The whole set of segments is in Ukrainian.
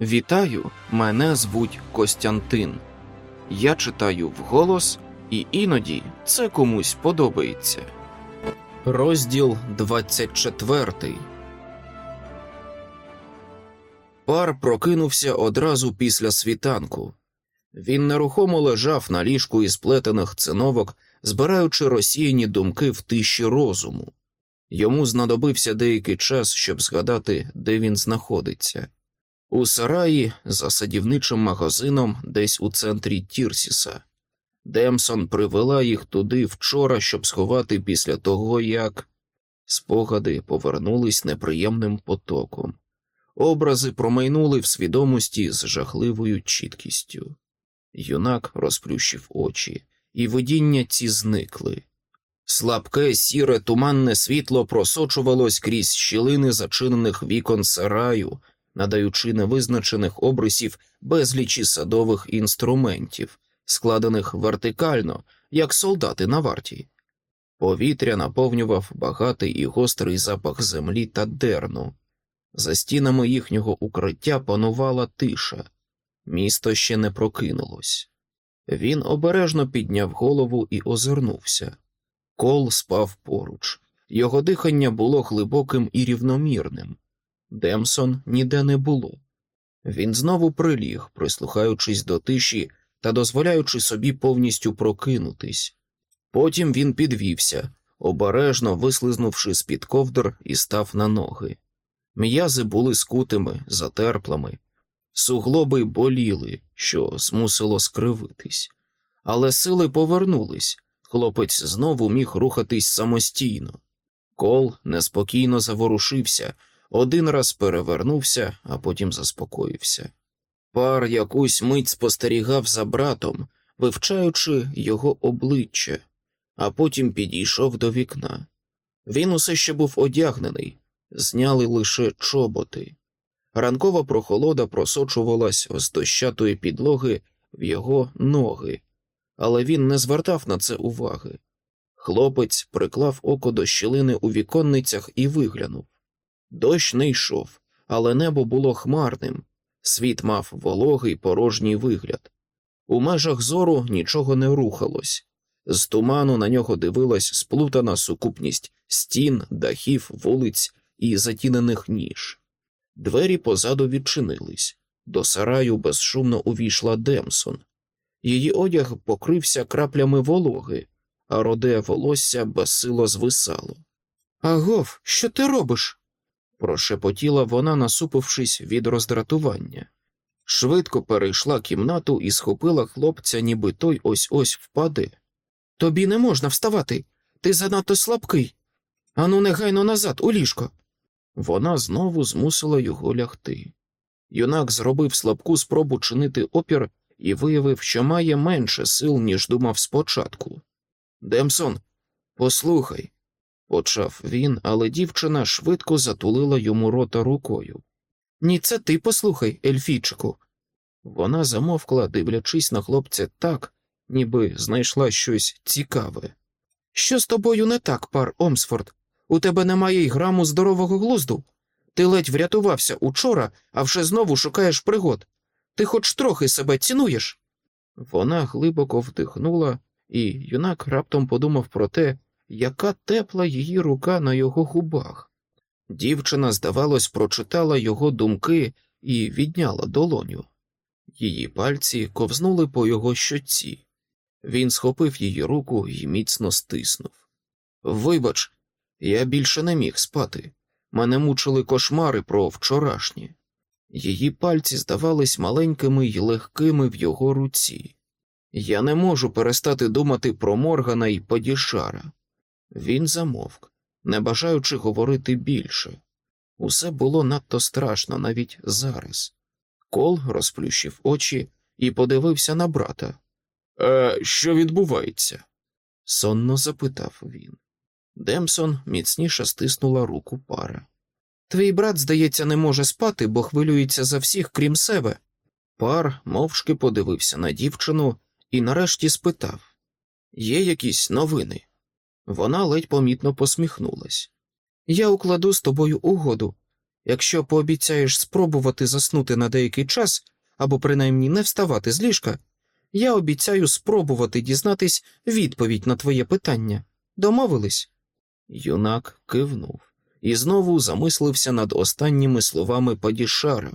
Вітаю, мене звуть Костянтин. Я читаю вголос, і іноді це комусь подобається. Розділ 24 Пар прокинувся одразу після світанку. Він нерухомо лежав на ліжку із плетених циновок, збираючи розсіяні думки в тиші розуму. Йому знадобився деякий час, щоб згадати, де він знаходиться. У сараї за садівничим магазином, десь у центрі Тірсіса. Демсон привела їх туди вчора, щоб сховати після того, як спогади повернулись неприємним потоком. Образи промайнули в свідомості з жахливою чіткістю. Юнак розплющив очі, і видіння ці зникли. Слабке, сіре, туманне світло просочувалось крізь щілини зачинених вікон сараю, надаючи невизначених обрисів безлічі садових інструментів, складених вертикально, як солдати на варті. Повітря наповнював багатий і гострий запах землі та дерну. За стінами їхнього укриття панувала тиша, місто ще не прокинулось. Він обережно підняв голову і озирнувся. Кол спав поруч, його дихання було глибоким і рівномірним. Демсон ніде не було. Він знову приліг, прислухаючись до тиші та дозволяючи собі повністю прокинутись. Потім він підвівся, обережно вислизнувши з під ковдр і став на ноги. М'язи були скутими, затерплими, суглоби боліли, що змусило скривитись, але сили повернулись, хлопець знову міг рухатись самостійно. Кол неспокійно заворушився, один раз перевернувся, а потім заспокоївся. Пар якусь мить спостерігав за братом, вивчаючи його обличчя, а потім підійшов до вікна. Він усе ще був одягнений, зняли лише чоботи. Ранкова прохолода просочувалась з дощатої підлоги в його ноги, але він не звертав на це уваги. Хлопець приклав око до щілини у віконницях і виглянув. Дощ не йшов, але небо було хмарним, світ мав вологий порожній вигляд. У межах зору нічого не рухалось, з туману на нього дивилась сплутана сукупність стін, дахів, вулиць і затінених ніж. Двері позаду відчинились. До сараю безшумно увійшла Демсон. Її одяг покрився краплями вологи, а роде волосся безсило звисало. Агов, що ти робиш? Прошепотіла вона, насупившись від роздратування. Швидко перейшла кімнату і схопила хлопця, ніби той ось ось впаде. Тобі не можна вставати, ти занадто слабкий. Ану, негайно назад, у ліжко. Вона знову змусила його лягти. Юнак зробив слабку спробу чинити опір і виявив, що має менше сил, ніж думав спочатку. Демсон, послухай, почав він, але дівчина швидко затулила йому рота рукою. Ні, це ти послухай, Ельфійчику. Вона замовкла, дивлячись на хлопця так, ніби знайшла щось цікаве. Що з тобою не так, пар Омсфорд? У тебе немає й граму здорового глузду. Ти ледь врятувався учора, а вже знову шукаєш пригод. Ти хоч трохи себе цінуєш. Вона глибоко вдихнула, і юнак раптом подумав про те, яка тепла її рука на його губах. Дівчина, здавалось, прочитала його думки і відняла долоню. Її пальці ковзнули по його щоці. Він схопив її руку і міцно стиснув. Вибач, я більше не міг спати. Мене мучили кошмари про вчорашнє. Її пальці здавались маленькими й легкими в його руці. Я не можу перестати думати про Моргана і Падішара. Він замовк, не бажаючи говорити більше. Усе було надто страшно навіть зараз. Кол розплющив очі і подивився на брата. «Е, Що відбувається? сонно запитав він. Демсон міцніше стиснула руку пара. Твій брат, здається, не може спати, бо хвилюється за всіх, крім себе. Пар мовчки подивився на дівчину і нарешті спитав Є якісь новини? Вона ледь помітно посміхнулась. Я укладу з тобою угоду. Якщо пообіцяєш спробувати заснути на деякий час або принаймні не вставати з ліжка, я обіцяю спробувати дізнатись відповідь на твоє питання. Домовились? Юнак кивнув і знову замислився над останніми словами Падішара.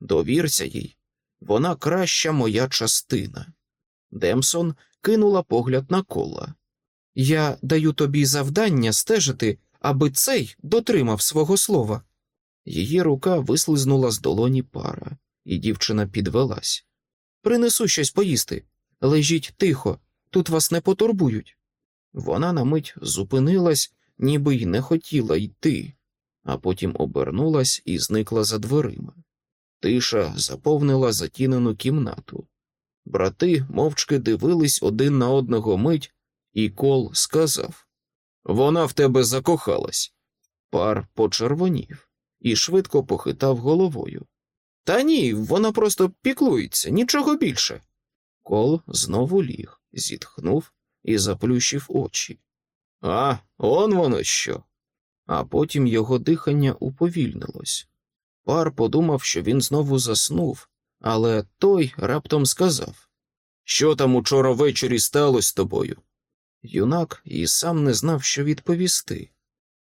Довірся їй, вона краща моя частина. Демсон кинула погляд на кола. Я даю тобі завдання стежити, аби цей дотримав свого слова. Її рука вислизнула з долоні пара, і дівчина підвелась. Принесу щось поїсти. Лежіть тихо, тут вас не потурбують. Вона на мить зупинилась, ніби й не хотіла йти, а потім обернулась і зникла за дверима. Тиша заповнила затінену кімнату. Брати мовчки дивились один на одного мить, і кол сказав Вона в тебе закохалась. Пар почервонів і швидко похитав головою. Та ні, вона просто піклується, нічого більше. Кол знову ліг, зітхнув і заплющив очі. А, он воно що. А потім його дихання уповільнилось. Пар подумав, що він знову заснув, але той раптом сказав Що там учора ввечері сталося з тобою? Юнак і сам не знав, що відповісти.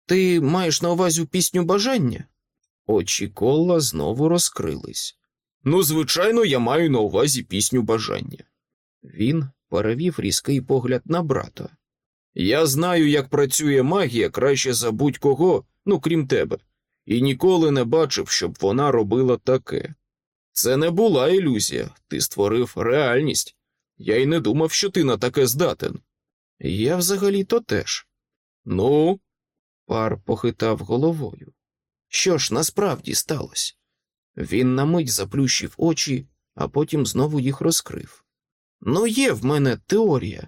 Ти маєш на увазі пісню бажання? Очі кола знову розкрились. Ну, звичайно, я маю на увазі пісню бажання. Він перевів різкий погляд на брата. Я знаю, як працює магія краще за будь-кого, ну крім тебе, і ніколи не бачив, щоб вона робила таке. Це не була ілюзія, ти створив реальність. Я й не думав, що ти на таке здатен. Я взагалі то теж. Ну, пар похитав головою. Що ж насправді сталося? Він на мить заплющив очі, а потім знову їх розкрив. Ну, є в мене теорія.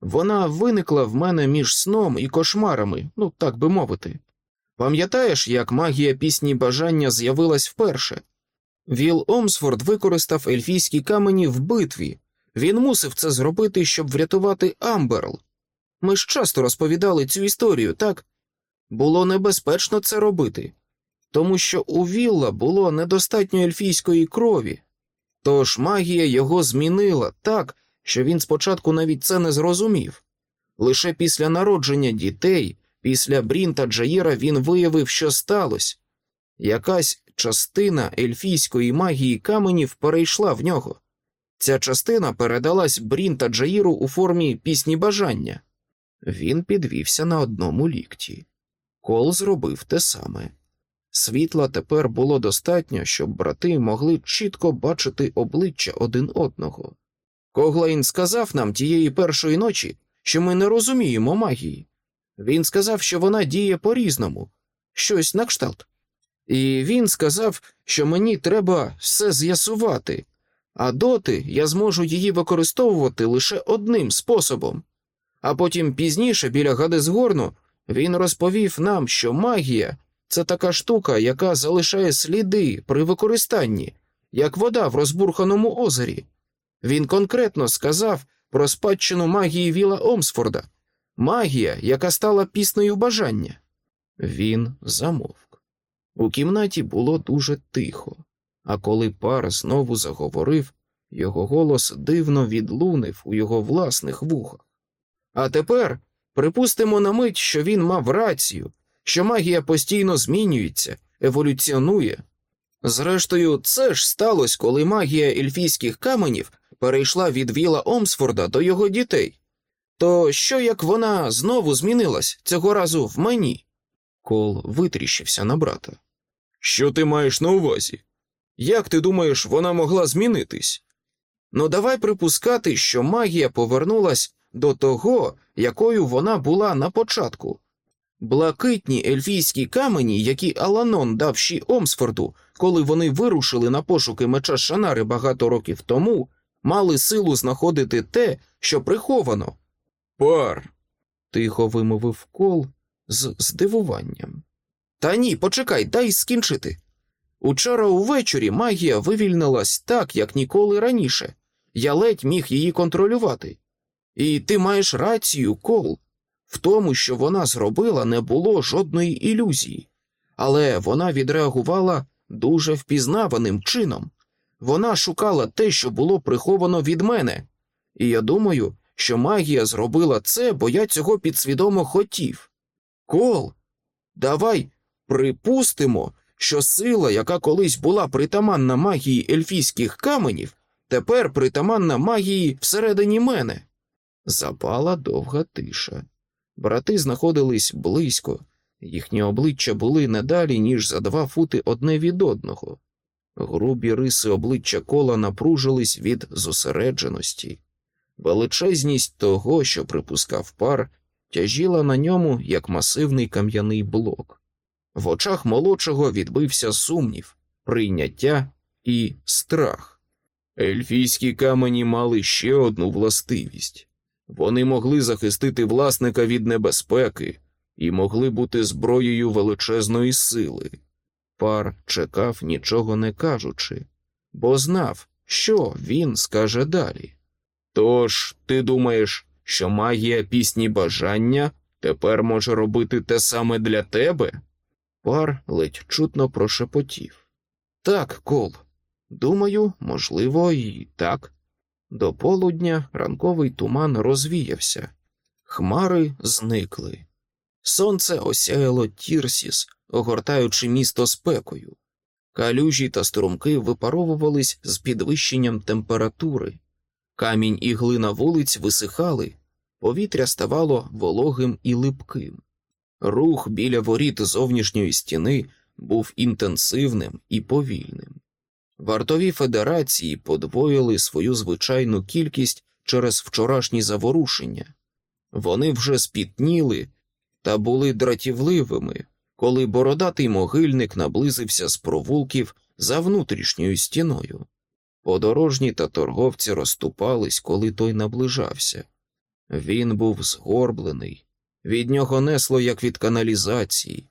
Вона виникла в мене між сном і кошмарами, ну так би мовити. Пам'ятаєш, як магія пісні бажання з'явилась вперше? Віл Омсфорд використав ельфійські камені в битві. Він мусив це зробити, щоб врятувати Амберл. Ми ж часто розповідали цю історію, так? Було небезпечно це робити, тому що у Вілла було недостатньо ельфійської крові, тож магія його змінила так, що він спочатку навіть це не зрозумів. Лише після народження дітей, після Брінта Джаїра він виявив, що сталося. Якась частина ельфійської магії каменів перейшла в нього. Ця частина передалась Брінта Джаїру у формі пісні бажання. Він підвівся на одному лікті. Кол зробив те саме. Світла тепер було достатньо, щоб брати могли чітко бачити обличчя один одного. Коглайн сказав нам тієї першої ночі, що ми не розуміємо магії. Він сказав, що вона діє по різному, щось на кшталт. І він сказав, що мені треба все з'ясувати, а доти я зможу її використовувати лише одним способом. А потім пізніше, біля Гадесгорну, він розповів нам, що магія це така штука, яка залишає сліди при використанні, як вода в розбурханому озері. Він конкретно сказав про спадщину магії Віла Омсфорда, магія, яка стала піснею бажання. Він замовк. У кімнаті було дуже тихо, а коли пар знову заговорив, його голос дивно відлунив у його власних вухах. А тепер припустимо на мить, що він мав рацію, що магія постійно змінюється, еволюціонує. Зрештою, це ж сталося, коли магія ельфійських каменів перейшла від Віла Омсфорда до його дітей. То що як вона знову змінилась цього разу в мені? Кол витріщився на брата. Що ти маєш на увазі? Як ти думаєш, вона могла змінитись? Ну, давай припускати, що магія повернулась до того, якою вона була на початку. Блакитні ельфійські камені, які Аланон дав Ші Омсфорду, коли вони вирушили на пошуки меча Шанари багато років тому, мали силу знаходити те, що приховано. Пар. тихо вимовив кол з здивуванням. Та ні, почекай, дай скінчити. Учора увечері магія вивільнилась так, як ніколи раніше. Я ледь міг її контролювати. І ти маєш рацію, кол. В тому, що вона зробила, не було жодної ілюзії. але вона відреагувала дуже впізнаваним чином. Вона шукала те, що було приховано від мене, і я думаю, що магія зробила це, бо я цього підсвідомо хотів. Кол, давай припустимо, що сила, яка колись була притаманна магії ельфійських каменів, тепер притаманна магії всередині мене. Запала довга тиша. Брати знаходились близько, їхні обличчя були не далі, ніж за два фути одне від одного. Грубі риси обличчя кола напружились від зосередженості. Величезність того, що припускав пар, тяжіла на ньому, як масивний кам'яний блок. В очах молодшого відбився сумнів, прийняття і страх. Ельфійські камені мали ще одну властивість вони могли захистити власника від небезпеки і могли бути зброєю величезної сили. Пар чекав, нічого не кажучи, бо знав, що він скаже далі. Тож, ти думаєш, що магія пісні бажання тепер може робити те саме для тебе? Пар ледь чутно прошепотів. Так, кол. Думаю, можливо, і так. До полудня ранковий туман розвіявся, хмари зникли. Сонце осяяло Тірсіс, огортаючи місто спекою. Калюжі та струмки випаровувались з підвищенням температури. Камінь і глина вулиць висихали, повітря ставало вологим і липким. Рух біля воріт зовнішньої стіни був інтенсивним і повільним. Вартові федерації подвоїли свою звичайну кількість через вчорашні заворушення. Вони вже спітніли та були дратівливими, коли бородатий могильник наблизився з провулків за внутрішньою стіною. Подорожні та торговці розступались, коли той наближався. Він був згорблений, від нього несло, як від каналізації.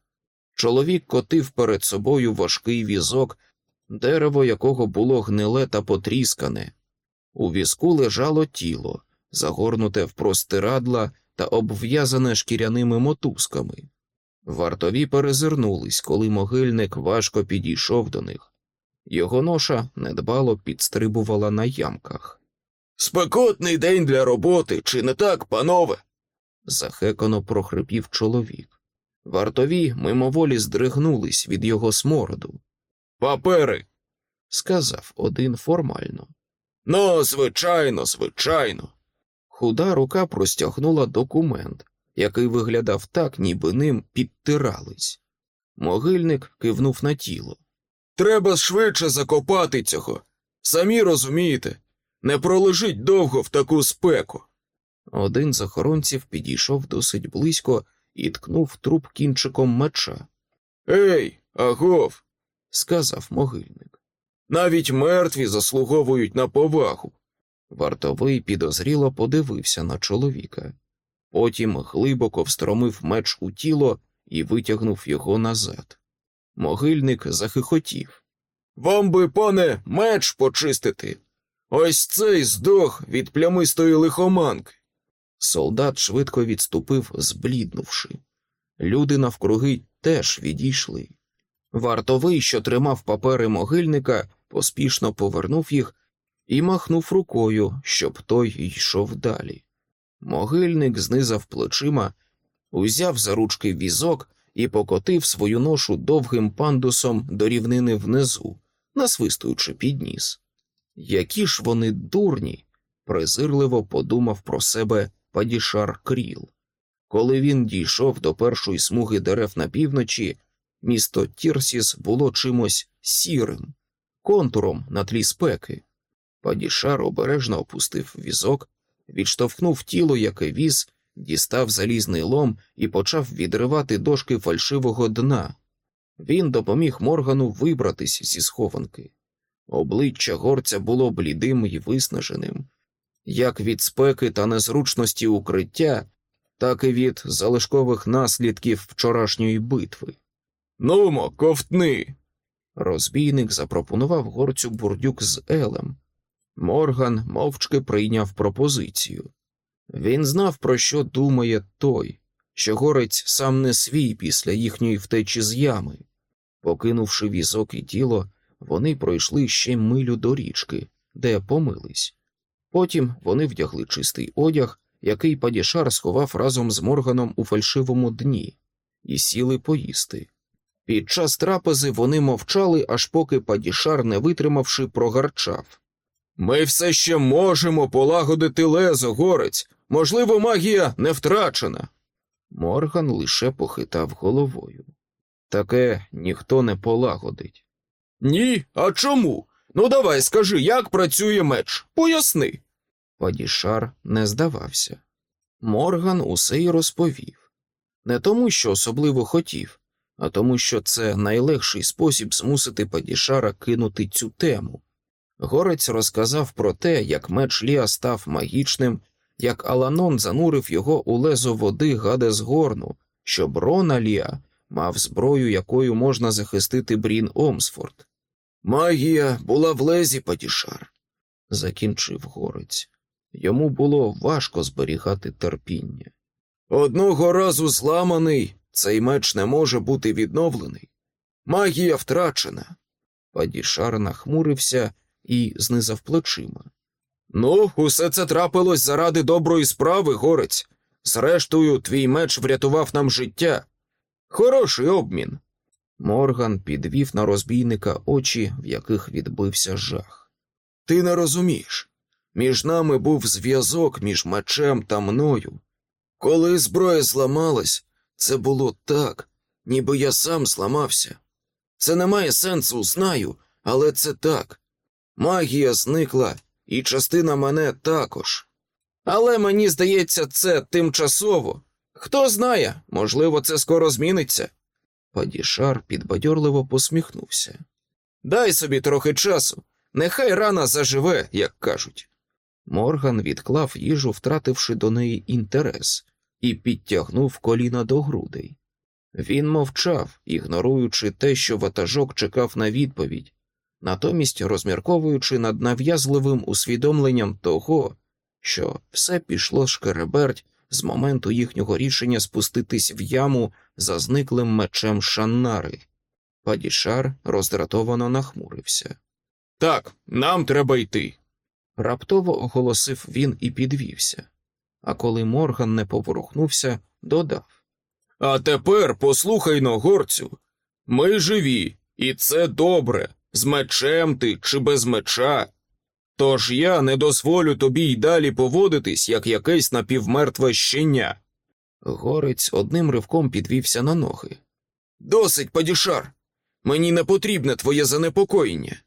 Чоловік котив перед собою важкий візок, дерево якого було гниле та потріскане. У візку лежало тіло, загорнуте в простирадла та обв'язане шкіряними мотузками. Вартові перезирнулись, коли могильник важко підійшов до них. Його ноша недбало підстрибувала на ямках. Спекотний день для роботи, чи не так, панове? захекано прохрипів чоловік. Вартові мимоволі здригнулись від його смороду. Папери, сказав один формально. Ну, звичайно, звичайно. Худа рука простягнула документ, який виглядав так, ніби ним підтирались. Могильник кивнув на тіло. Треба швидше закопати цього. Самі розумієте, не пролежить довго в таку спеку. Один з охоронців підійшов досить близько і ткнув труп кінчиком меча. Ей, агов, сказав могильник. Навіть мертві заслуговують на повагу. Вартовий підозріло подивився на чоловіка, потім глибоко встромив меч у тіло і витягнув його назад. Могильник захихотів. Вам би, пане, меч почистити. Ось цей здох від плямистої лихоманки. Солдат швидко відступив, збліднувши. Люди навкруги теж відійшли. Вартовий, що тримав папери могильника, поспішно повернув їх і махнув рукою, щоб той йшов далі. Могильник знизав плечима, узяв за ручки візок і покотив свою ношу довгим пандусом до рівнини внизу, насвистуючи під ніс. Які ж вони дурні, презирливо подумав про себе Падішар Кріл. Коли він дійшов до першої смуги дерев на півночі, місто Тірсіс було чимось сірим, контуром на тлі спеки. Падішар обережно опустив візок, відштовхнув тіло, яке віз, дістав залізний лом і почав відривати дошки фальшивого дна. Він допоміг Моргану вибратись зі схованки. Обличчя горця було блідим і виснаженим, як від спеки та незручності укриття, так і від залишкових наслідків вчорашньої битви. Нумо, ковтни. Розбійник запропонував горцю бурдюк з Елем. Морган мовчки прийняв пропозицію. Він знав, про що думає той, що горець сам не свій після їхньої втечі з ями. Покинувши візок і тіло, вони пройшли ще милю до річки, де помились. Потім вони вдягли чистий одяг, який Падішар сховав разом з Морганом у фальшивому дні, і сіли поїсти. Під час трапези вони мовчали, аж поки Падішар, не витримавши, прогарчав. Ми все ще можемо полагодити лезо, горець. Можливо, магія не втрачена. Морган лише похитав головою. Таке ніхто не полагодить. Ні, а чому? Ну, давай скажи, як працює меч? Поясни. Падішар не здавався. Морган усе й розповів не тому, що особливо хотів, а тому, що це найлегший спосіб змусити Падішара кинути цю тему. Горець розказав про те, як меч Ліа став магічним, як Аланон занурив його у лезо води гаде з горну, щоб Рона Ліа мав зброю, якою можна захистити Брін Омсфорд. Магія була в лезі, Падішар, закінчив горець. Йому було важко зберігати терпіння. Одного разу зламаний, цей меч не може бути відновлений. Магія втрачена. Падішар нахмурився і знизав плечима. Ну, усе це трапилось заради доброї справи, горець. Зрештою, твій меч врятував нам життя. Хороший обмін. Морган підвів на розбійника очі, в яких відбився жах. Ти не розумієш. Між нами був зв'язок між мечем та мною. Коли зброя зламалась, це було так, ніби я сам зламався. Це не має сенсу, знаю, але це так. Магія зникла, і частина мене також. Але мені здається, це тимчасово. Хто знає, можливо, це скоро зміниться. Падішар підбадьорливо посміхнувся. Дай собі трохи часу, нехай рана заживе, як кажуть. Морган відклав їжу, втративши до неї інтерес, і підтягнув коліна до грудей. Він мовчав, ігноруючи те, що ватажок чекав на відповідь, натомість розмірковуючи над нав'язливим усвідомленням того, що все пішло шкереберть з моменту їхнього рішення спуститись в яму за зниклим мечем Шаннари. Падішар роздратовано нахмурився. Так, нам треба йти. Раптово оголосив він і підвівся, а коли Морган не поворухнувся, додав А тепер послухай но, горцю. Ми живі, і це добре, з мечем ти чи без меча. Тож я не дозволю тобі й далі поводитись, як якесь напівмертве щеня. Горець одним ривком підвівся на ноги. Досить, падішар. Мені не потрібне твоє занепокоєння.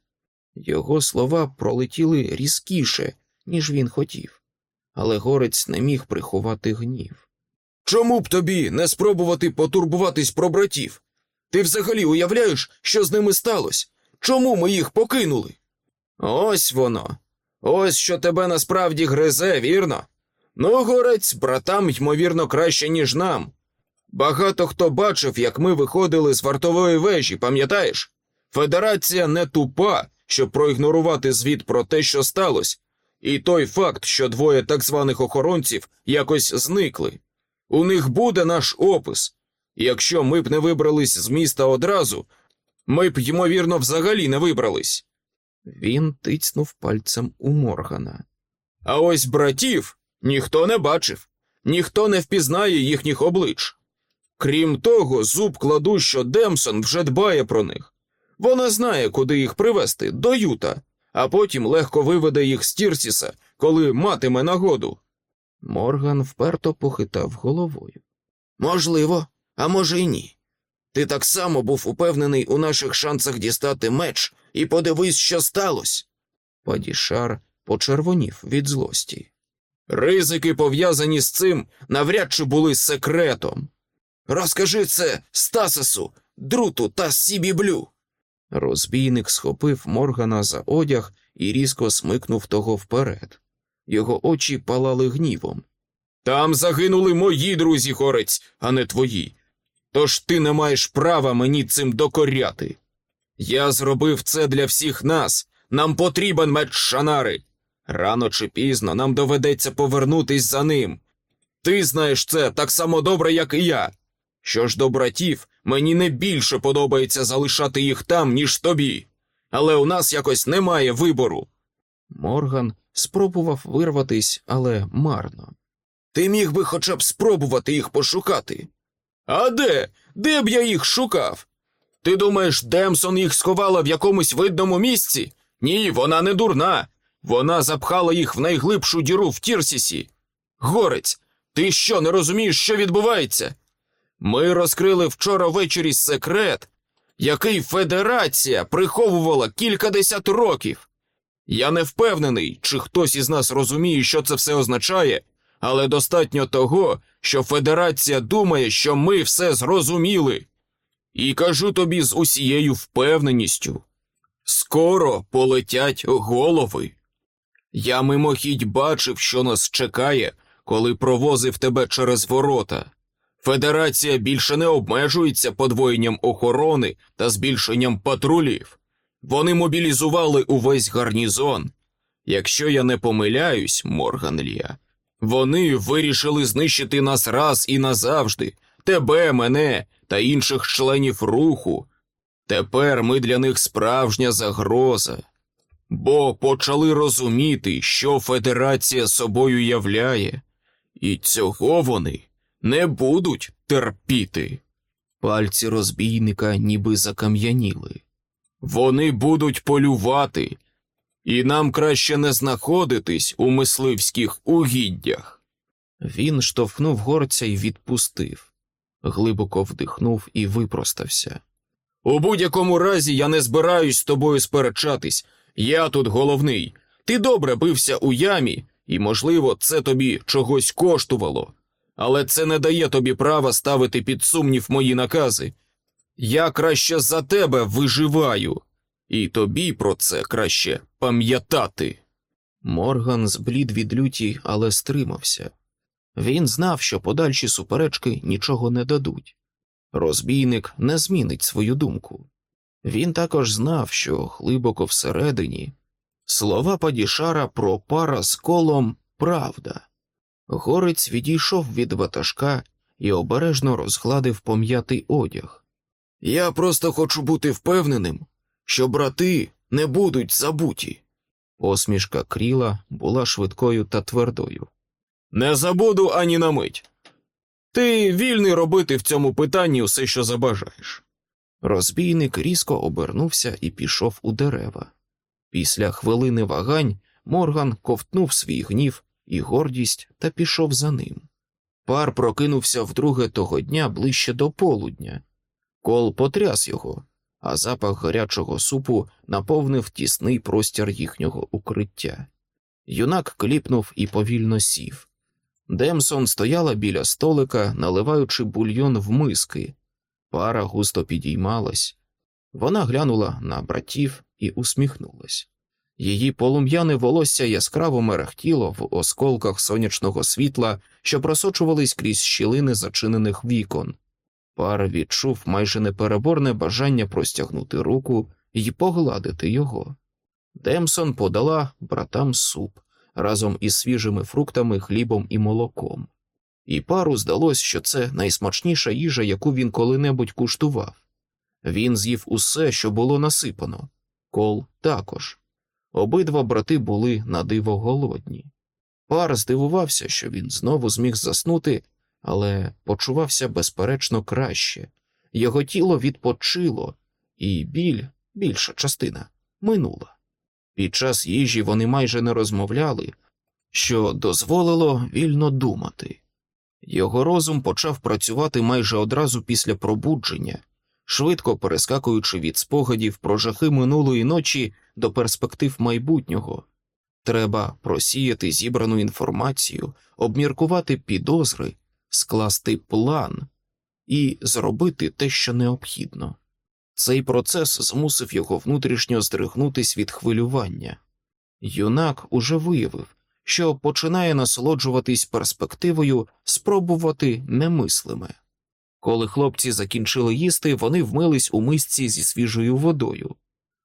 Його слова пролетіли різкіше, ніж він хотів, але горець не міг приховати гнів. Чому б тобі не спробувати потурбуватись про братів? Ти взагалі уявляєш, що з ними сталося? Чому ми їх покинули? Ось воно. Ось що тебе насправді гризе, вірно? Ну, горець, братам, ймовірно, краще, ніж нам. Багато хто бачив, як ми виходили з вартової вежі, пам'ятаєш? Федерація не тупа, щоб проігнорувати звіт про те, що сталося, і той факт, що двоє так званих охоронців якось зникли. У них буде наш опис. Якщо ми б не вибрались з міста одразу, ми б, ймовірно, взагалі не вибрались. Він тицнув пальцем у Моргана. А ось братів ніхто не бачив, ніхто не впізнає їхніх облич. Крім того, зуб кладу, що Демсон вже дбає про них. Вона знає, куди їх привезти, до Юта, а потім легко виведе їх з Тірсіса, коли матиме нагоду. Морган вперто похитав головою. Можливо, а може й ні. Ти так само був упевнений у наших шансах дістати меч і подивись, що сталося. Падішар почервонів від злості. Ризики, пов'язані з цим, навряд чи були секретом. Розкажи це Стасесу, Друту та Сібіблю. Розбійник схопив Моргана за одяг і різко смикнув того вперед. Його очі палали гнівом. Там загинули мої друзі, горець, а не твої. Тож ти не маєш права мені цим докоряти. Я зробив це для всіх нас. Нам потрібен меч Шанари. Рано чи пізно нам доведеться повернутись за ним. Ти знаєш це так само добре, як і я. Що ж до братів, Мені не більше подобається залишати їх там, ніж тобі, але у нас якось немає вибору. Морган спробував вирватись, але марно. Ти міг би хоча б спробувати їх пошукати. А де? Де б я їх шукав? Ти думаєш, Демсон їх сховала в якомусь видному місці? Ні, вона не дурна. Вона запхала їх в найглибшу діру в Тірсісі. Горець, ти що, не розумієш, що відбувається? Ми розкрили вчора ввечері секрет, який Федерація приховувала кількадесят років. Я не впевнений, чи хтось із нас розуміє, що це все означає, але достатньо того, що Федерація думає, що ми все зрозуміли. І кажу тобі з усією впевненістю скоро полетять голови. Я мимохідь бачив, що нас чекає, коли провозив тебе через ворота. Федерація більше не обмежується подвоєнням охорони та збільшенням патрулів. Вони мобілізували увесь гарнізон. Якщо я не помиляюсь, Морган Лія, вони вирішили знищити нас раз і назавжди, тебе, мене та інших членів руху. Тепер ми для них справжня загроза, бо почали розуміти, що Федерація собою являє, і цього вони не будуть терпіти. Пальці розбійника ніби закам'яніли. Вони будуть полювати, і нам краще не знаходитись у мисливських угіддях. Він штовхнув горця і відпустив, глибоко вдихнув і випростався. У будь-якому разі я не збираюсь з тобою сперечатись. Я тут головний. Ти добре бився у ямі, і, можливо, це тобі чогось коштувало, але це не дає тобі права ставити під сумнів мої накази. Я краще за тебе виживаю, і тобі про це краще пам'ятати. Морган зблід від люті, але стримався. Він знав, що подальші суперечки нічого не дадуть. Розбійник не змінить свою думку. Він також знав, що глибоко всередині слова Падішара про пара з колом правда. Горець відійшов від ватажка і обережно розгладив пом'ятий одяг. Я просто хочу бути впевненим, що брати не будуть забуті. Посмішка кріла була швидкою та твердою. Не забуду ані на мить. Ти вільний робити в цьому питанні все, що забажаєш. Розбійник різко обернувся і пішов у дерева. Після хвилини вагань Морган ковтнув свій гнів і гордість та пішов за ним. Пар прокинувся вдруге того дня ближче до полудня. Кол потряс його, а запах гарячого супу наповнив тісний простір їхнього укриття. Юнак кліпнув і повільно сів. Демсон стояла біля столика, наливаючи бульйон в миски. Пара густо підіймалась. Вона глянула на братів і усміхнулась. Її полум'яне волосся яскраво мерехтіло в осколках сонячного світла, що просочувались крізь щілини зачинених вікон. Пар відчув майже непереборне бажання простягнути руку і погладити його. Демсон подала братам суп разом із свіжими фруктами, хлібом і молоком, і пару здалось, що це найсмачніша їжа, яку він коли-небудь куштував. Він з'їв усе, що було насипано, кол також. Обидва брати були надиво голодні. Пар здивувався, що він знову зміг заснути, але почувався безперечно краще. Його тіло відпочило, і біль, більша частина, минула. Під час їжі вони майже не розмовляли, що дозволило вільно думати. Його розум почав працювати майже одразу після пробудження, швидко перескакуючи від спогадів про жахи минулої ночі до перспектив майбутнього. Треба просіяти зібрану інформацію, обміркувати підозри, скласти план і зробити те, що необхідно. Цей процес змусив його внутрішньо здригнутись від хвилювання. Юнак уже виявив, що починає насолоджуватись перспективою спробувати немислиме. Коли хлопці закінчили їсти, вони вмились у мисці зі свіжою водою.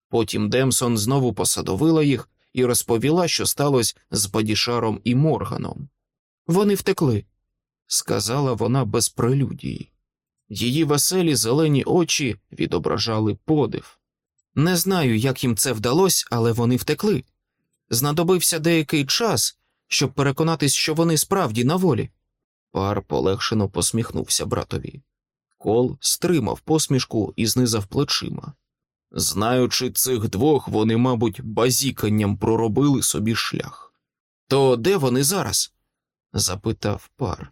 Потім Демсон знову посадовила їх і розповіла, що сталося з Бадішаром і Морганом. Вони втекли, сказала вона без прелюдії. Її веселі зелені очі відображали подив. Не знаю, як їм це вдалося, але вони втекли. Знадобився деякий час, щоб переконатись, що вони справді на волі. Пар полегшено посміхнувся братові. Кол стримав посмішку і знизав плечима. Знаючи цих двох, вони, мабуть, базіканням проробили собі шлях. То де вони зараз? запитав пар.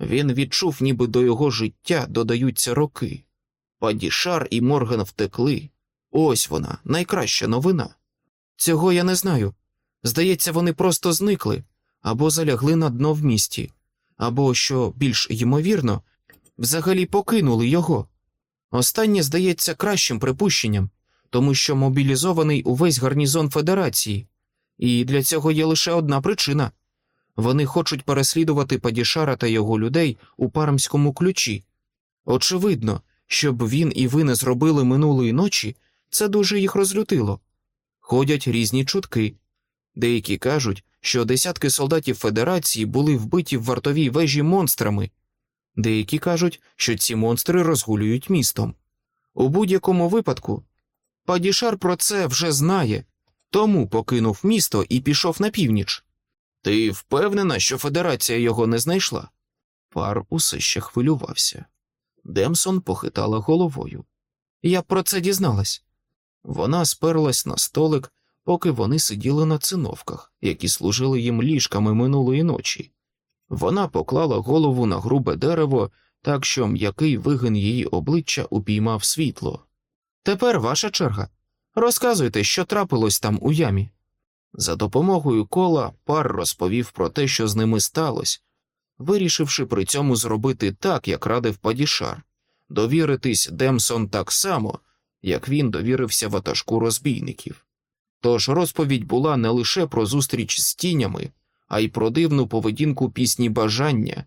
Він відчув, ніби до його життя додаються роки. Падішар і Морган втекли. Ось вона, найкраща новина. Цього я не знаю. Здається, вони просто зникли або залягли на дно в місті, або, що більш ймовірно, взагалі покинули його. Останнє здається кращим припущенням, тому що мобілізований увесь гарнізон Федерації, і для цього є лише одна причина вони хочуть переслідувати Падішара та його людей у пармському ключі. Очевидно, щоб він і ви не зробили минулої ночі, це дуже їх розлютило. Ходять різні чутки. Деякі кажуть, що десятки солдатів Федерації були вбиті в вартовій вежі монстрами, деякі кажуть, що ці монстри розгулюють містом. У будь-якому випадку, Падішар про це вже знає, тому покинув місто і пішов на північ. Ти впевнена, що Федерація його не знайшла? Пар усе ще хвилювався. Демсон похитала головою. Я про це дізналась. Вона сперлась на столик, поки вони сиділи на циновках, які служили їм ліжками минулої ночі. Вона поклала голову на грубе дерево, так що м'який вигин її обличчя упіймав світло. Тепер ваша черга. Розказуйте, що трапилось там у ямі. За допомогою кола пар розповів про те, що з ними сталося, вирішивши при цьому зробити так, як радив Падішар, довіритись Демсон так само, як він довірився ватажку розбійників. Тож розповідь була не лише про зустріч з тінями, а й про дивну поведінку пісні бажання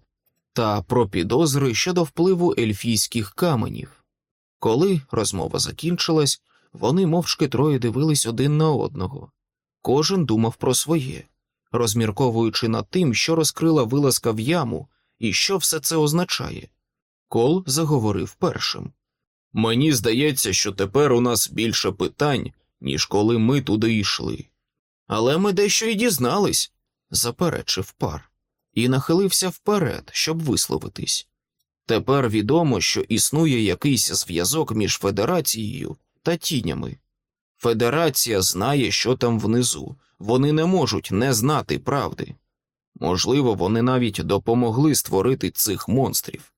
та про підозри щодо впливу ельфійських каменів. Коли розмова закінчилась, вони мовчки троє дивились один на одного. Кожен думав про своє, розмірковуючи над тим, що розкрила вилазка в яму і що все це означає. Кол заговорив першим. Мені здається, що тепер у нас більше питань, ніж коли ми туди йшли. Але ми дещо й дізнались, заперечив пар, і нахилився вперед, щоб висловитись. Тепер відомо, що існує якийсь зв'язок між Федерацією та тінями. Федерація знає, що там внизу, вони не можуть не знати правди. Можливо, вони навіть допомогли створити цих монстрів.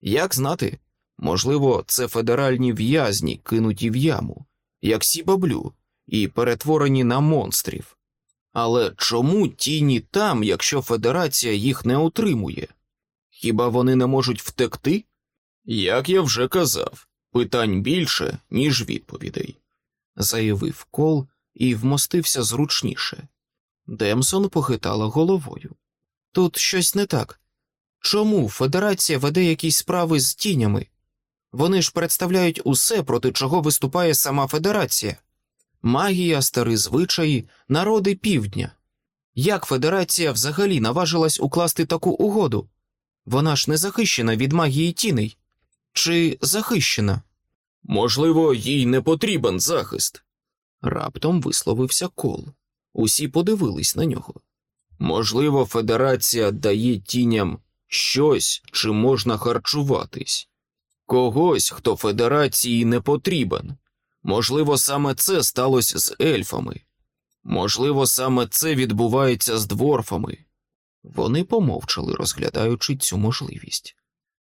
Як знати, можливо, це федеральні в'язні, кинуті в яму, як сібаблю, і перетворені на монстрів. Але чому тіні там, якщо Федерація їх не утримує? Хіба вони не можуть втекти? Як я вже казав, питань більше, ніж відповідей, заявив кол і вмостився зручніше. Демсон похитала головою. Тут щось не так. Чому Федерація веде якісь справи з тінями? Вони ж представляють усе, проти чого виступає сама Федерація магія, старі звичаї, народи півдня. Як Федерація взагалі наважилась укласти таку угоду? Вона ж не захищена від магії тіней. Чи захищена? Можливо, їй не потрібен захист. Раптом висловився кол. Усі подивились на нього. Можливо, Федерація дає тіням щось, чи можна харчуватись, когось, хто Федерації не потрібен. Можливо, саме це сталося з ельфами. Можливо, саме це відбувається з дворфами. Вони помовчали, розглядаючи цю можливість.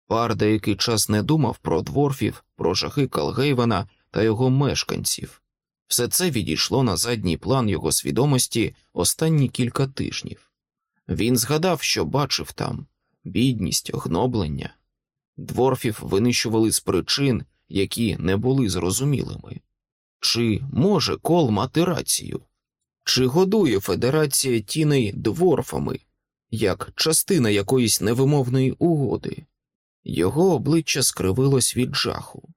Пар деякий час не думав про дворфів, про жахи Калгейвена та його мешканців. Все це відійшло на задній план його свідомості останні кілька тижнів. Він згадав, що бачив там бідність, гноблення. Дворфів винищували з причин, які не були зрозумілими. Чи може кол мати рацію? Чи годує Федерація тіней дворфами, як частина якоїсь невимовної угоди? Його обличчя скривилось від жаху.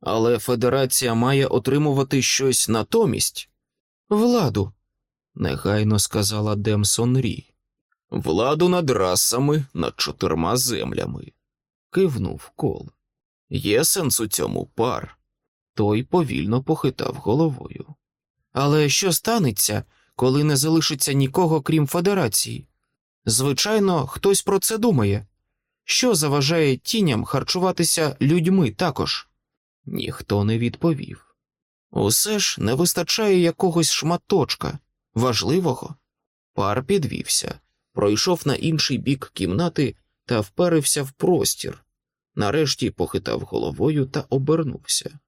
Але Федерація має отримувати щось натомість владу, негайно сказала Демсон Рі. Владу над расами над чотирма землями, кивнув кол. Є сенс у цьому пар. Той повільно похитав головою. Але що станеться, коли не залишиться нікого крім Федерації? Звичайно, хтось про це думає. Що заважає тіням харчуватися людьми також? Ніхто не відповів. Усе ж не вистачає якогось шматочка важливого. Пар підвівся, пройшов на інший бік кімнати та вперився в простір. Нарешті похитав головою та обернувся.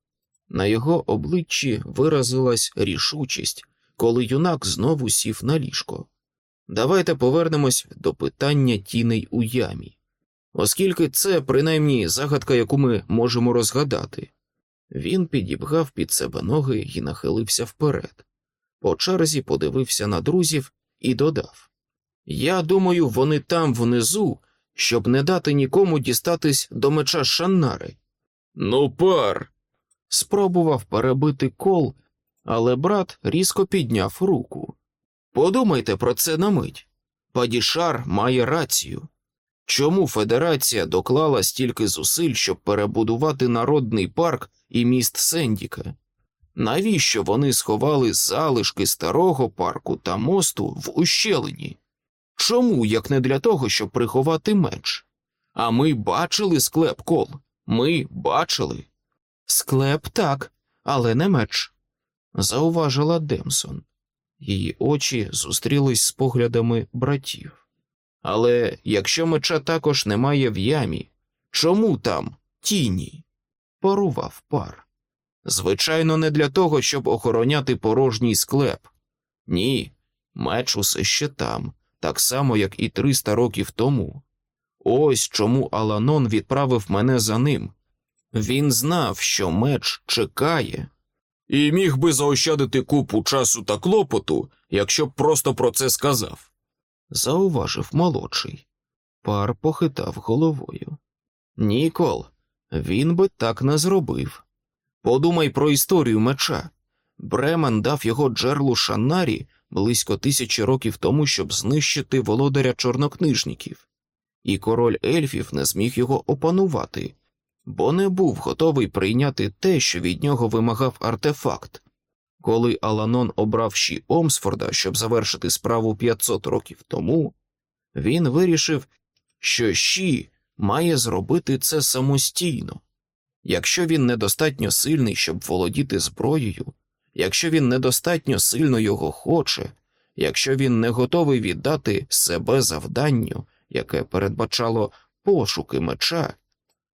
На його обличчі виразилась рішучість, коли юнак знову сів на ліжко. Давайте повернемось до питання тіней у ямі, оскільки це принаймні загадка, яку ми можемо розгадати. Він підібгав під себе ноги і нахилився вперед. По черзі подивився на друзів і додав Я думаю, вони там внизу, щоб не дати нікому дістатись до меча Шаннари. Ну, пар. Спробував перебити кол, але брат різко підняв руку. Подумайте про це на мить. Падішар має рацію. Чому Федерація доклала стільки зусиль, щоб перебудувати народний парк і міст Сендіка? Навіщо вони сховали залишки старого парку та мосту в ущелині? Чому, як не для того, щоб приховати меч? А ми бачили склеп кол. Ми бачили. Склеп так, але не меч, зауважила Демсон. Її очі зустрілись з поглядами братів. Але якщо меча також немає в ямі, чому там тіні? порував пар. Звичайно, не для того, щоб охороняти порожній склеп. Ні, меч усе ще там, так само, як і триста років тому. Ось чому Аланон відправив мене за ним. Він знав, що меч чекає, і міг би заощадити купу часу та клопоту, якщо б просто про це сказав. Зауважив молодший. Пар похитав головою. Нікол, він би так не зробив. Подумай про історію меча. Бремен дав його джерлу Шаннарі близько тисячі років тому, щоб знищити володаря чорнокнижників, і король ельфів не зміг його опанувати, бо не був готовий прийняти те, що від нього вимагав артефакт. Коли Аланон обрав Ші Омсфорда, щоб завершити справу 500 років тому, він вирішив, що Ші має зробити це самостійно. Якщо він недостатньо сильний, щоб володіти зброєю, якщо він недостатньо сильно його хоче, якщо він не готовий віддати себе завданню, яке передбачало пошуки меча,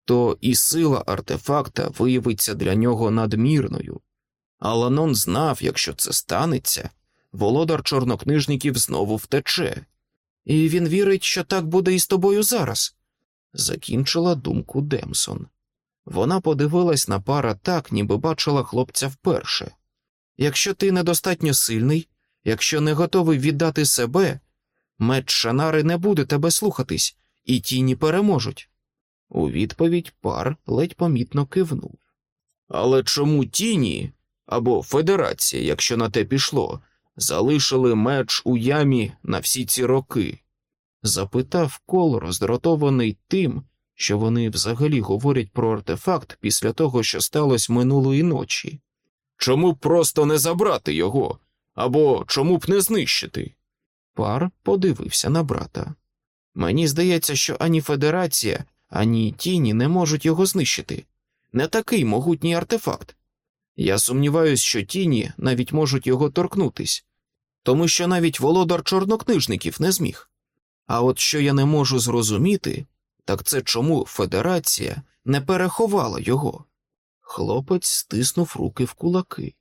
то і сила артефакта виявиться для нього надмірною. Аланон знав, якщо це станеться, володар чорнокнижників знову втече, і він вірить, що так буде і з тобою зараз, закінчила думку Демсон. Вона подивилась на пара так, ніби бачила хлопця вперше. Якщо ти недостатньо сильний, якщо не готовий віддати себе, меч Шанари не буде тебе слухатись, і тіні переможуть. У відповідь пар ледь помітно кивнув. Але чому тіні або Федерація, якщо на те пішло, залишили меч у ямі на всі ці роки? запитав кол, роздратований тим, що вони взагалі говорять про артефакт після того, що сталося минулої ночі. Чому б просто не забрати його, або чому б не знищити? Пар подивився на брата. Мені здається, що ані Федерація, ані тіні не можуть його знищити. Не такий могутній артефакт. Я сумніваюсь, що тіні навіть можуть його торкнутись, тому що навіть володар чорнокнижників не зміг. А от що я не можу зрозуміти, так це чому Федерація не переховала його? Хлопець стиснув руки в кулаки.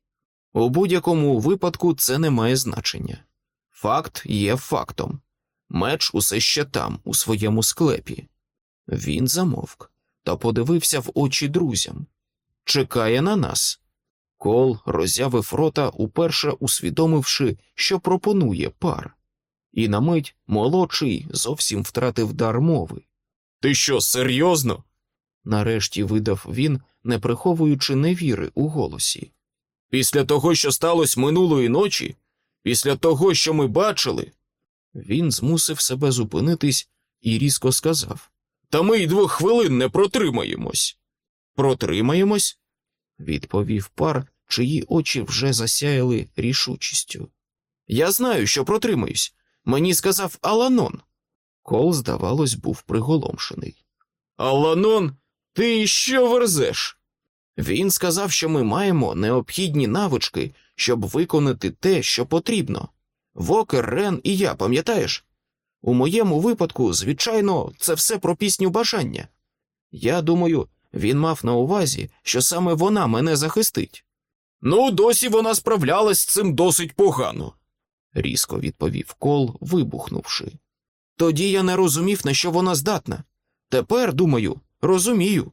У будь-якому випадку це не має значення. Факт є фактом. Меч усе ще там, у своєму склепі. Він замовк та подивився в очі друзям. Чекає на нас. Кол роззявив рота, уперше усвідомивши, що пропонує пар, і на мить молодший зовсім втратив дар мови. Ти що, серйозно? нарешті видав він, не приховуючи невіри у голосі. Після того, що сталося минулої ночі, після того, що ми бачили, він змусив себе зупинитись і різко сказав Та ми й двох хвилин не протримаємось. Протримаємось, відповів пар, чиї очі вже засяяли рішучістю. Я знаю, що протримаюсь. Мені сказав Аланон. Кол, здавалось, був приголомшений. Аланон, ти що верзеш? Він сказав, що ми маємо необхідні навички, щоб виконати те, що потрібно. Вокер, Рен і я, пам'ятаєш? У моєму випадку, звичайно, це все про пісню бажання. Я думаю, він мав на увазі, що саме вона мене захистить. Ну, досі вона справлялась з цим досить погано, різко відповів кол, вибухнувши. Тоді я не розумів, на що вона здатна. Тепер, думаю, розумію.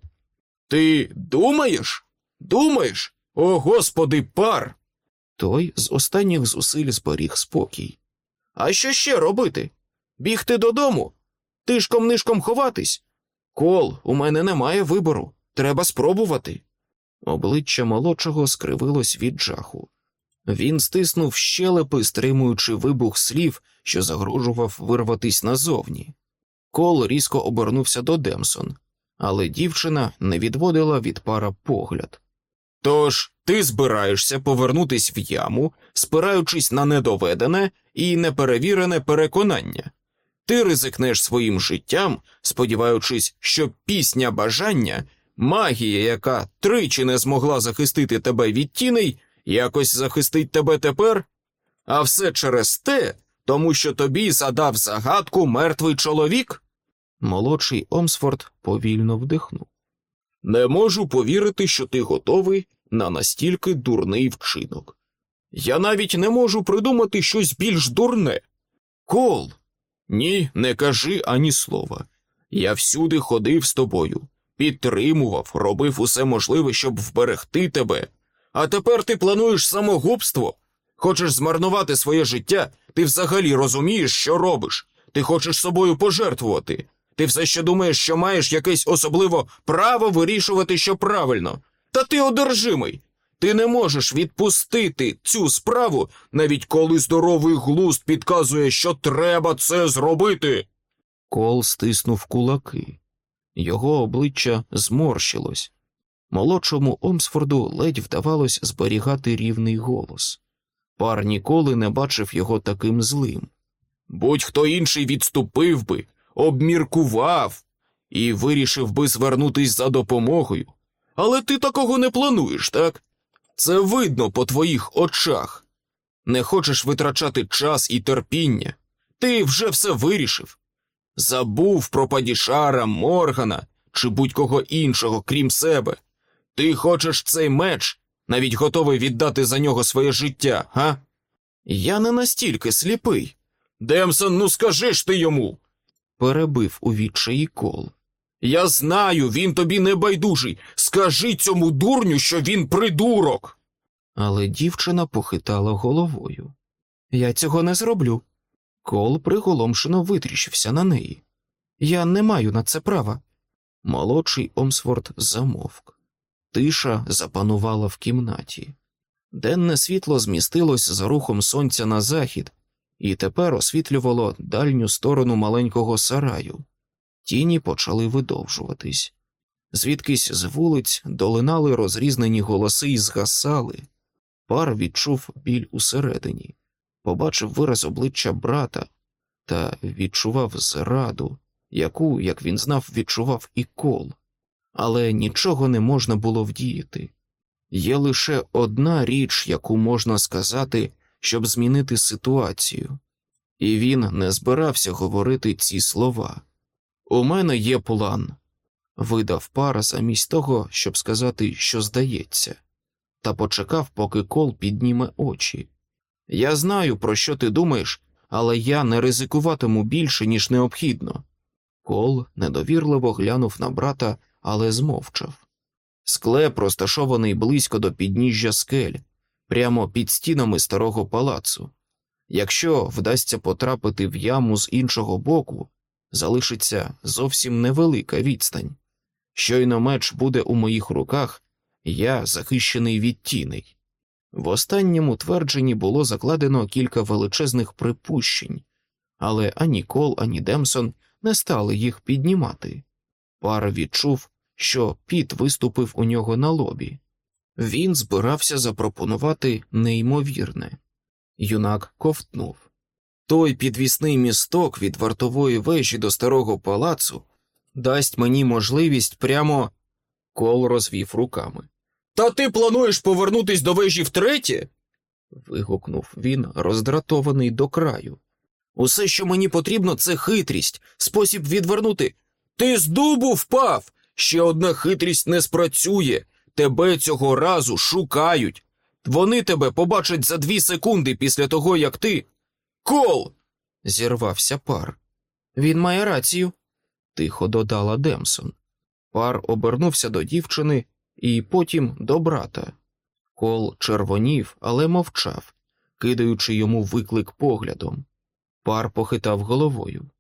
Ти думаєш? Думаєш? О, господи, пар. Той з останніх зусиль зберіг спокій. А що ще робити? Бігти додому? Тишком нишком ховатись? Кол, у мене немає вибору. Треба спробувати. Обличчя молодшого скривилось від жаху. Він стиснув щелепи, стримуючи вибух слів, що загрожував вирватись назовні. Кол різко обернувся до Демсон, але дівчина не відводила від пара погляд. Тож ти збираєшся повернутись в яму, спираючись на недоведене і неперевірене переконання. Ти ризикнеш своїм життям, сподіваючись, що пісня бажання, магія, яка тричі не змогла захистити тебе від тіней, якось захистить тебе тепер, а все через те, тому що тобі задав загадку мертвий чоловік. Молодший Омсфорд повільно вдихнув. Не можу повірити, що ти готовий на настільки дурний вчинок. Я навіть не можу придумати щось більш дурне. Кол. Ні, не кажи ані слова. Я всюди ходив з тобою, підтримував, робив усе можливе, щоб вберегти тебе. А тепер ти плануєш самогубство? Хочеш змарнувати своє життя, ти взагалі розумієш, що робиш. Ти хочеш собою пожертвувати. Ти все ще думаєш, що маєш якесь особливо право вирішувати, що правильно. Та ти одержимий. Ти не можеш відпустити цю справу, навіть коли здоровий глузд підказує, що треба це зробити. Кол стиснув кулаки. Його обличчя зморщилось. Молодшому Омсфорду ледь вдавалось зберігати рівний голос. Пар ніколи не бачив його таким злим. Будь-хто інший відступив би, обміркував і вирішив би звернутись за допомогою. Але ти такого не плануєш, так? Це видно по твоїх очах. Не хочеш витрачати час і терпіння. Ти вже все вирішив. Забув про падішара, Моргана чи будь-кого іншого, крім себе. Ти хочеш цей меч, навіть готовий віддати за нього своє життя, га? Я не настільки сліпий. Демсон, ну скажи ж ти йому. перебив у відчаї кол. Я знаю, він тобі не байдужий. Скажи цьому дурню, що він придурок. Але дівчина похитала головою. Я цього не зроблю. Кол приголомшено витріщився на неї. Я не маю на це права. Молодший Омсворд замовк. Тиша запанувала в кімнаті. Денне світло змістилось за рухом сонця на захід, і тепер освітлювало дальню сторону маленького сараю. Тіні почали видовжуватись. Звідкись з вулиць долинали розрізнені голоси і згасали. Пар відчув біль усередині, побачив вираз обличчя брата та відчував зраду, яку, як він знав, відчував і кол. Але нічого не можна було вдіяти. Є лише одна річ, яку можна сказати, щоб змінити ситуацію, і він не збирався говорити ці слова. У мене є план, видав пар замість того, щоб сказати, що здається, та почекав, поки кол підніме очі. Я знаю, про що ти думаєш, але я не ризикуватиму більше, ніж необхідно. Кол недовірливо глянув на брата, але змовчав. Склеп розташований близько до підніжжя скель, прямо під стінами старого палацу. Якщо вдасться потрапити в яму з іншого боку, залишиться зовсім невелика відстань. Щойно меч буде у моїх руках, я захищений від тіней. В останньому твердженні було закладено кілька величезних припущень, але ані Кол, ані Демсон не стали їх піднімати. Пар відчув, що піт виступив у нього на лобі. Він збирався запропонувати неймовірне. Юнак ковтнув. Той підвісний місток від вартової вежі до старого палацу дасть мені можливість прямо. Кол розвів руками. Та ти плануєш повернутись до вежі втретє? вигукнув він, роздратований до краю. Усе, що мені потрібно, це хитрість, спосіб відвернути. Ти з дубу впав. Ще одна хитрість не спрацює. Тебе цього разу шукають. Вони тебе побачать за дві секунди після того, як ти. Кол. зірвався пар. Він має рацію, тихо додала Демсон. Пар обернувся до дівчини і потім до брата. Кол червонів, але мовчав, кидаючи йому виклик поглядом. Пар похитав головою.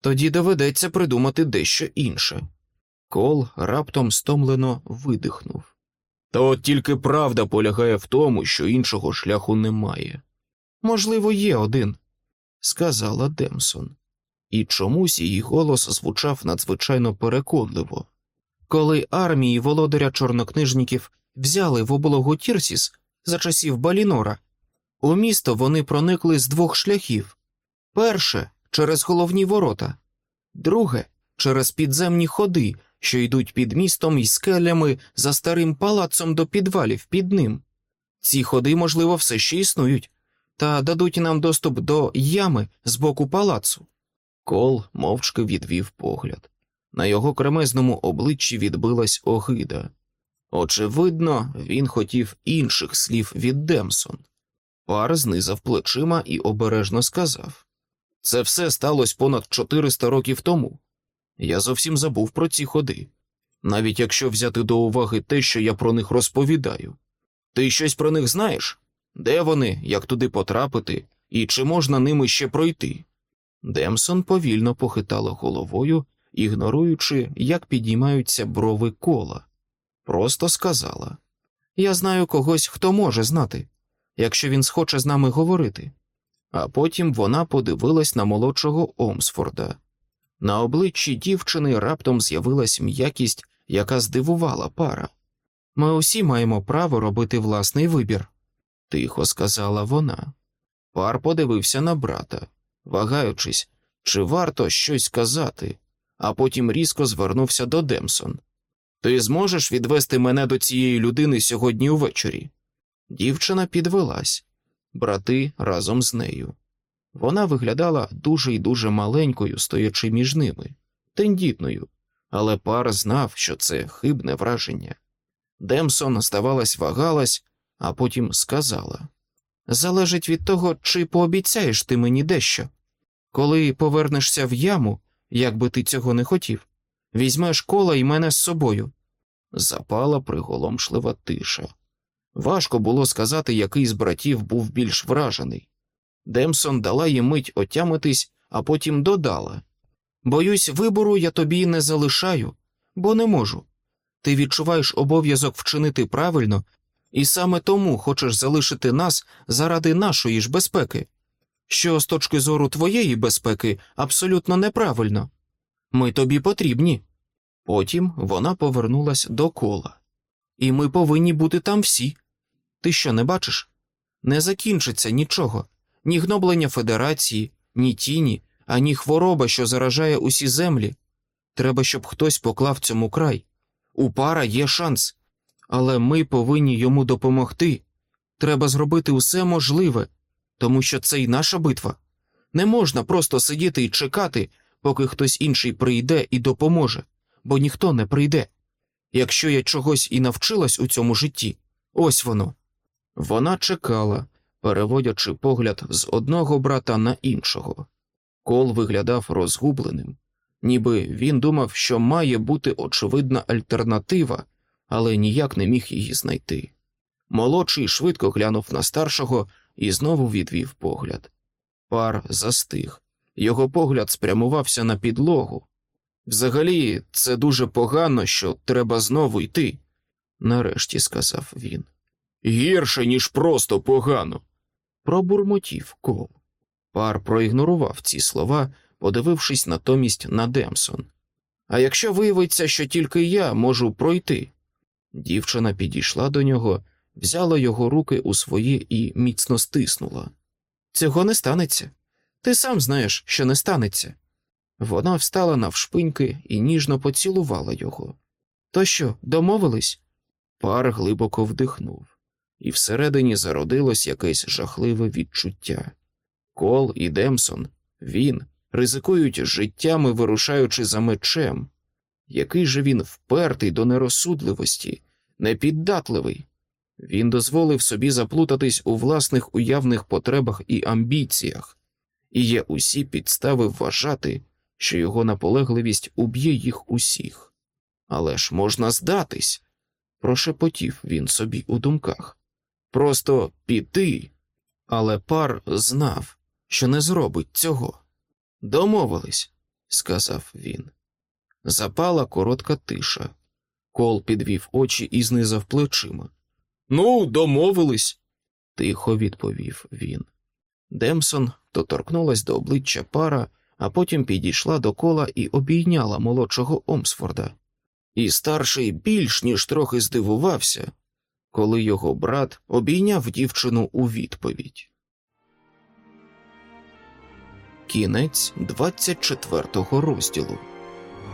Тоді доведеться придумати дещо інше. Кол раптом стомлено видихнув. Та от тільки правда полягає в тому, що іншого шляху немає. Можливо, є один, сказала Демсон, і чомусь її голос звучав надзвичайно переконливо. Коли армії володаря чорнокнижників взяли в облогу Тірсіс за часів Балінора, у місто вони проникли з двох шляхів перше через головні ворота, друге через підземні ходи, що йдуть під містом і скелями за старим палацом до підвалів під ним. Ці ходи, можливо, все ще існують, та дадуть нам доступ до ями з боку палацу. Кол мовчки відвів погляд. На його кремезному обличчі відбилась огида. Очевидно, він хотів інших слів від Демсон. Пар знизав плечима і обережно сказав Це все сталося понад 400 років тому. Я зовсім забув про ці ходи, навіть якщо взяти до уваги те, що я про них розповідаю. Ти щось про них знаєш? Де вони, як туди потрапити, і чи можна ними ще пройти? Демсон повільно похитала головою, ігноруючи, як підіймаються брови кола. Просто сказала Я знаю когось, хто може знати, якщо він схоче з нами говорити. А потім вона подивилась на молодшого Омсфорда. На обличчі дівчини раптом з'явилась м'якість, яка здивувала пара. Ми усі маємо право робити власний вибір, тихо сказала вона. Пар подивився на брата, вагаючись, чи варто щось казати, а потім різко звернувся до Демсон. Ти зможеш відвести мене до цієї людини сьогодні увечері? Дівчина підвелась, брати разом з нею. Вона виглядала дуже й дуже маленькою, стоячи між ними, тендітною, але пар знав, що це хибне враження. Демсон, здавалось, вагалась, а потім сказала залежить від того, чи пообіцяєш ти мені дещо. Коли повернешся в яму, як би ти цього не хотів, візьмеш кола і мене з собою. Запала приголомшлива тиша. Важко було сказати, який з братів був більш вражений. Демсон дала їй мить отямитись, а потім додала Боюсь, вибору я тобі не залишаю, бо не можу. Ти відчуваєш обов'язок вчинити правильно, і саме тому хочеш залишити нас заради нашої ж безпеки, що з точки зору твоєї безпеки абсолютно неправильно. Ми тобі потрібні. Потім вона повернулась до кола. І ми повинні бути там всі. Ти що не бачиш? Не закінчиться нічого ні гноблення Федерації, ні тіні, ані хвороба, що заражає усі землі. Треба, щоб хтось поклав цьому край. У пара є шанс, але ми повинні йому допомогти. Треба зробити усе можливе, тому що це й наша битва. Не можна просто сидіти і чекати, поки хтось інший прийде і допоможе, бо ніхто не прийде. Якщо я чогось і навчилась у цьому житті, ось воно. Вона чекала, переводячи погляд з одного брата на іншого. Кол виглядав розгубленим, ніби він думав, що має бути очевидна альтернатива, але ніяк не міг її знайти. Молодший швидко глянув на старшого і знову відвів погляд. Пар застиг, його погляд спрямувався на підлогу. Взагалі, це дуже погано, що треба знову йти, нарешті сказав він. Гірше, ніж просто погано пробурмотів кол. Пар проігнорував ці слова, подивившись натомість на Демсон. А якщо виявиться, що тільки я можу пройти? Дівчина підійшла до нього, взяла його руки у свої і міцно стиснула. Цього не станеться. Ти сам знаєш, що не станеться. Вона встала навшпиньки і ніжно поцілувала його. То що, домовились? Пар глибоко вдихнув, і всередині зародилось якесь жахливе відчуття. Кол і Демсон, він ризикують життями, вирушаючи за мечем. Який же він впертий до нерозсудливості, непіддатливий. Він дозволив собі заплутатись у власних уявних потребах і амбіціях, і є усі підстави вважати, що його наполегливість уб'є їх усіх. Але ж можна здатись, прошепотів він собі у думках. Просто піти. Але пар знав, що не зробить цього. Домовились, сказав він. Запала коротка тиша. Кол підвів очі і знизав плечима. Ну, домовились, тихо відповів він. Демсон доторкнулась до обличчя пара, а потім підійшла до кола і обійняла молодшого Омсфорда. І старший більш ніж трохи здивувався, коли його брат обійняв дівчину у відповідь. Кінець 24 розділу.